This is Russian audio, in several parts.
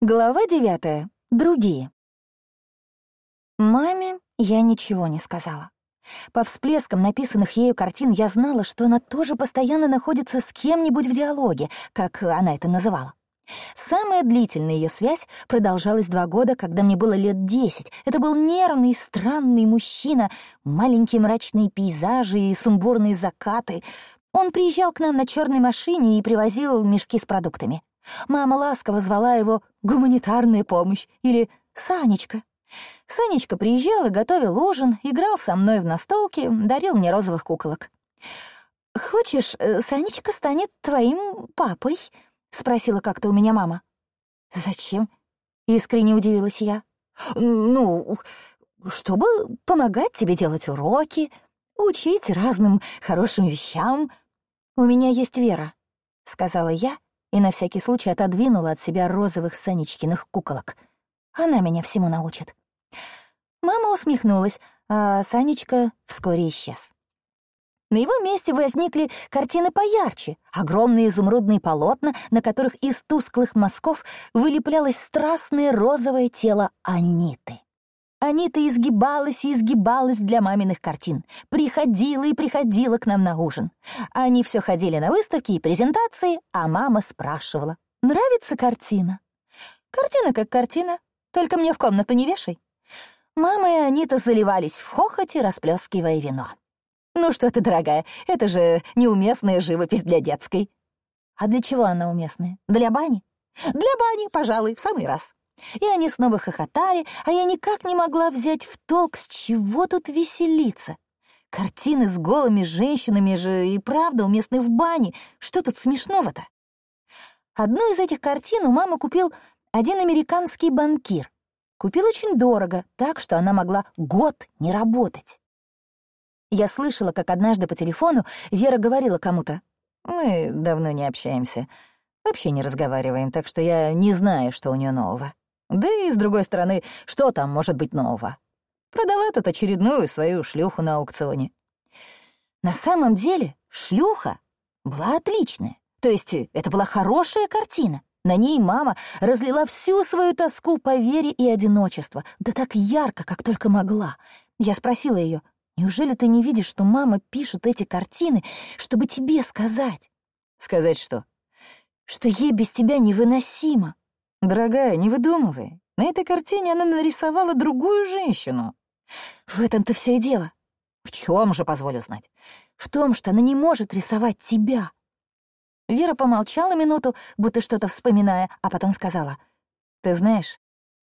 Глава девятая. Другие. Маме я ничего не сказала. По всплескам написанных ею картин я знала, что она тоже постоянно находится с кем-нибудь в диалоге, как она это называла. Самая длительная ее связь продолжалась два года, когда мне было лет десять. Это был нервный, странный мужчина, маленькие мрачные пейзажи и сумбурные закаты. Он приезжал к нам на черной машине и привозил мешки с продуктами. Мама ласково звала его «гуманитарная помощь» или «Санечка». Санечка приезжал и готовил ужин, играл со мной в настолке, дарил мне розовых куколок. «Хочешь, э, Санечка станет твоим папой?» — спросила как-то у меня мама. «Зачем?» — искренне удивилась я. «Ну, чтобы помогать тебе делать уроки, учить разным хорошим вещам. У меня есть Вера», — сказала я и на всякий случай отодвинула от себя розовых Санечкиных куколок. Она меня всему научит. Мама усмехнулась, а Санечка вскоре исчез. На его месте возникли картины поярче, огромные изумрудные полотна, на которых из тусклых мазков вылеплялось страстное розовое тело Аниты. Анита изгибалась и изгибалась для маминых картин, приходила и приходила к нам на ужин. Они все ходили на выставки и презентации, а мама спрашивала, нравится картина? Картина как картина, только мне в комнату не вешай. Мама и Анита заливались в хохоте, расплескивая вино. «Ну что ты, дорогая, это же неуместная живопись для детской». «А для чего она уместная? Для бани?» «Для бани, пожалуй, в самый раз». И они снова хохотали, а я никак не могла взять в толк, с чего тут веселиться. Картины с голыми женщинами же и правда уместны в бане. Что тут смешного-то? Одну из этих картин у мамы купил один американский банкир. Купил очень дорого, так что она могла год не работать. Я слышала, как однажды по телефону Вера говорила кому-то. «Мы давно не общаемся, вообще не разговариваем, так что я не знаю, что у нее нового». Да и, с другой стороны, что там может быть нового? Продала тут очередную свою шлюху на аукционе. На самом деле шлюха была отличная. То есть это была хорошая картина. На ней мама разлила всю свою тоску по вере и одиночеству, да так ярко, как только могла. Я спросила ее, неужели ты не видишь, что мама пишет эти картины, чтобы тебе сказать? Сказать что? Что ей без тебя невыносимо. «Дорогая, не выдумывай. На этой картине она нарисовала другую женщину». «В этом-то все и дело». «В чем же, позволю знать?» «В том, что она не может рисовать тебя». Вера помолчала минуту, будто что-то вспоминая, а потом сказала. «Ты знаешь,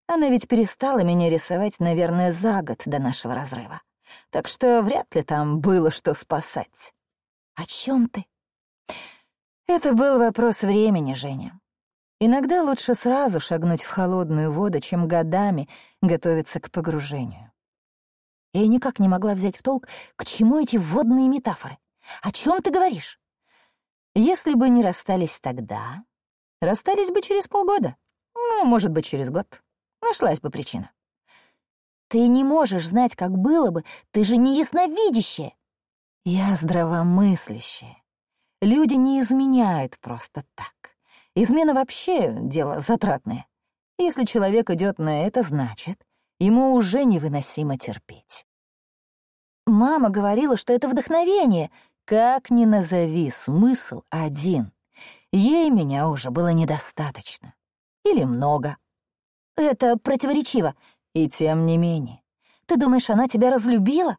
она ведь перестала меня рисовать, наверное, за год до нашего разрыва. Так что вряд ли там было что спасать». «О чем ты?» «Это был вопрос времени, Женя. Иногда лучше сразу шагнуть в холодную воду, чем годами готовиться к погружению. Я никак не могла взять в толк, к чему эти водные метафоры. О чем ты говоришь? Если бы не расстались тогда, расстались бы через полгода. Ну, может быть, через год. Нашлась бы причина. Ты не можешь знать, как было бы, ты же не ясновидящая. Я здравомыслящая. Люди не изменяют просто так. Измена вообще дело затратное. Если человек идет на это, значит, ему уже невыносимо терпеть. Мама говорила, что это вдохновение. Как ни назови, смысл один. Ей меня уже было недостаточно. Или много. Это противоречиво. И тем не менее. Ты думаешь, она тебя разлюбила?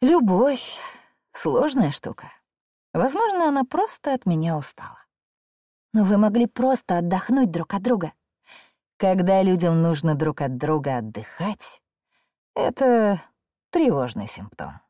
Любовь — сложная штука. Возможно, она просто от меня устала. Но вы могли просто отдохнуть друг от друга. Когда людям нужно друг от друга отдыхать, это тревожный симптом.